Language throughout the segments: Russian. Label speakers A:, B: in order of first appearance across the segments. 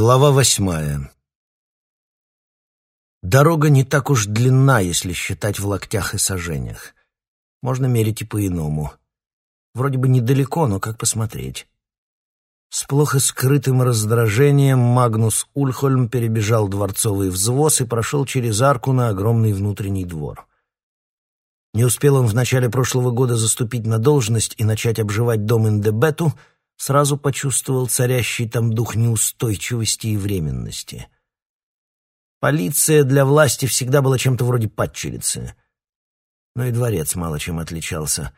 A: Глава восьмая. Дорога не так уж длинна, если считать в локтях и сажениях. Можно мерить и по-иному. Вроде бы недалеко, но как посмотреть. С плохо скрытым раздражением Магнус Ульхольм перебежал дворцовый взвоз и прошел через арку на огромный внутренний двор. Не успел он в начале прошлого года заступить на должность и начать обживать дом Индебету — сразу почувствовал царящий там дух неустойчивости и временности. Полиция для власти всегда была чем-то вроде падчерицы. Но и дворец мало чем отличался.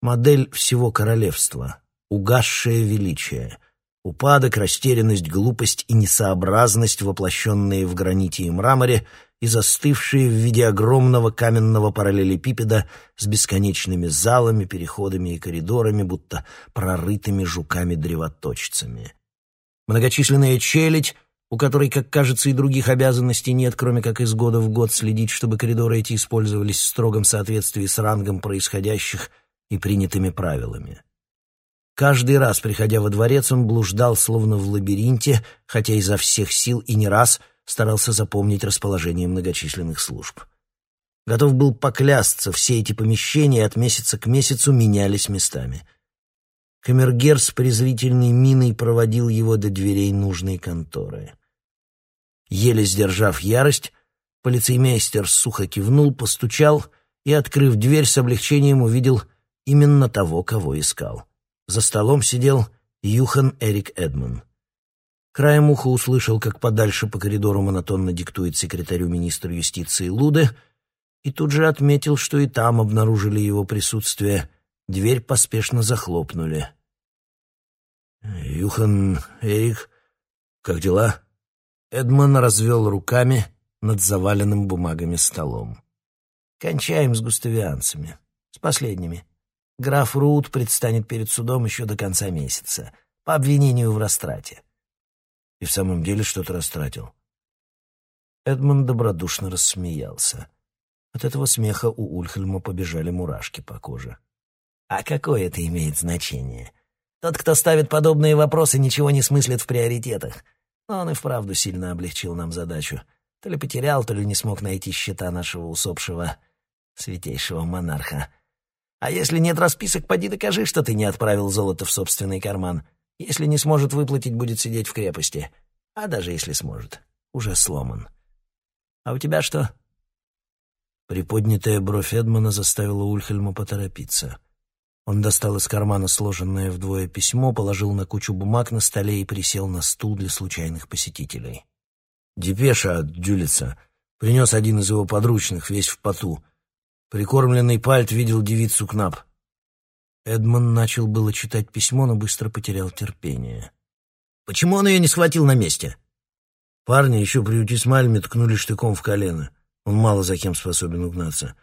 A: Модель всего королевства, угасшее величие, упадок, растерянность, глупость и несообразность, воплощенные в граните и мраморе, и застывшие в виде огромного каменного параллелепипеда с бесконечными залами, переходами и коридорами, будто прорытыми жуками-древоточцами. Многочисленная челядь, у которой, как кажется, и других обязанностей нет, кроме как из года в год следить, чтобы коридоры эти использовались в строгом соответствии с рангом происходящих и принятыми правилами. Каждый раз, приходя во дворец, он блуждал, словно в лабиринте, хотя изо всех сил и не раз — старался запомнить расположение многочисленных служб. Готов был поклясться, все эти помещения от месяца к месяцу менялись местами. Камергер с презрительной миной проводил его до дверей нужной конторы. Еле сдержав ярость, полицеймейстер сухо кивнул, постучал и, открыв дверь, с облегчением увидел именно того, кого искал. За столом сидел Юхан Эрик Эдман. Краем уха услышал, как подальше по коридору монотонно диктует секретарю министра юстиции Луде, и тут же отметил, что и там обнаружили его присутствие. Дверь поспешно захлопнули. «Юхан, Эрик, как дела?» Эдмон развел руками над заваленным бумагами столом. «Кончаем с густавианцами. С последними. Граф Рут предстанет перед судом еще до конца месяца по обвинению в растрате и в самом деле что-то растратил. Эдмонд добродушно рассмеялся. От этого смеха у Ульхельма побежали мурашки по коже. «А какое это имеет значение? Тот, кто ставит подобные вопросы, ничего не смыслит в приоритетах. Но он и вправду сильно облегчил нам задачу. То ли потерял, то ли не смог найти счета нашего усопшего святейшего монарха. А если нет расписок, поди докажи, что ты не отправил золото в собственный карман. Если не сможет выплатить, будет сидеть в крепости. А даже если сможет, уже сломан. А у тебя что?» Приподнятая бровь Эдмана заставила Ульхельма поторопиться. Он достал из кармана сложенное вдвое письмо, положил на кучу бумаг на столе и присел на стул для случайных посетителей. «Депеша от Дюлица. Принес один из его подручных, весь в поту. Прикормленный пальт видел девицу Кнап. Эдмон начал было читать письмо, но быстро потерял терпение. «Почему он ее не схватил на месте?» Парни еще при Утисмальме ткнули штыком в колено. Он мало за кем способен угнаться.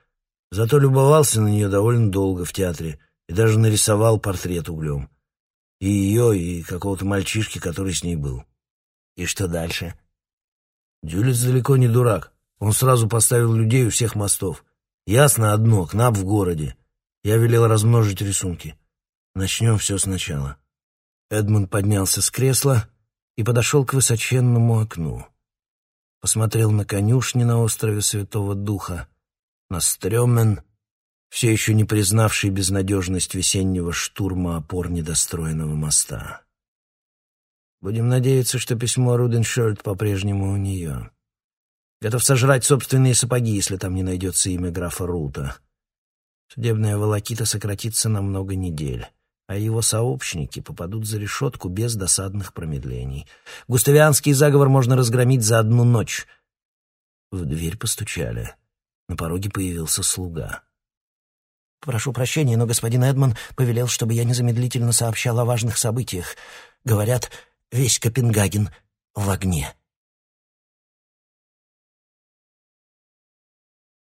A: Зато любовался на нее довольно долго в театре и даже нарисовал портрет углем. И ее, и какого-то мальчишки, который с ней был. И что дальше? Дюлец далеко не дурак. Он сразу поставил людей у всех мостов. Ясно одно, Кнап в городе. Я велел размножить рисунки. Начнем все сначала. Эдмунд поднялся с кресла и подошел к высоченному окну. Посмотрел на конюшни на острове Святого Духа, на Стрёмен, все еще не признавший безнадежность весеннего штурма опор недостроенного моста. Будем надеяться, что письмо Руденшольд по-прежнему у нее. Готов сожрать собственные сапоги, если там не найдется имя графа Рута. Судебная волокита сократится на много недель, а его сообщники попадут за решетку без досадных промедлений. Густавианский заговор можно разгромить за одну ночь. В дверь постучали. На пороге появился слуга. «Прошу прощения, но господин Эдман повелел, чтобы я незамедлительно сообщал о важных событиях. Говорят, весь Копенгаген в огне».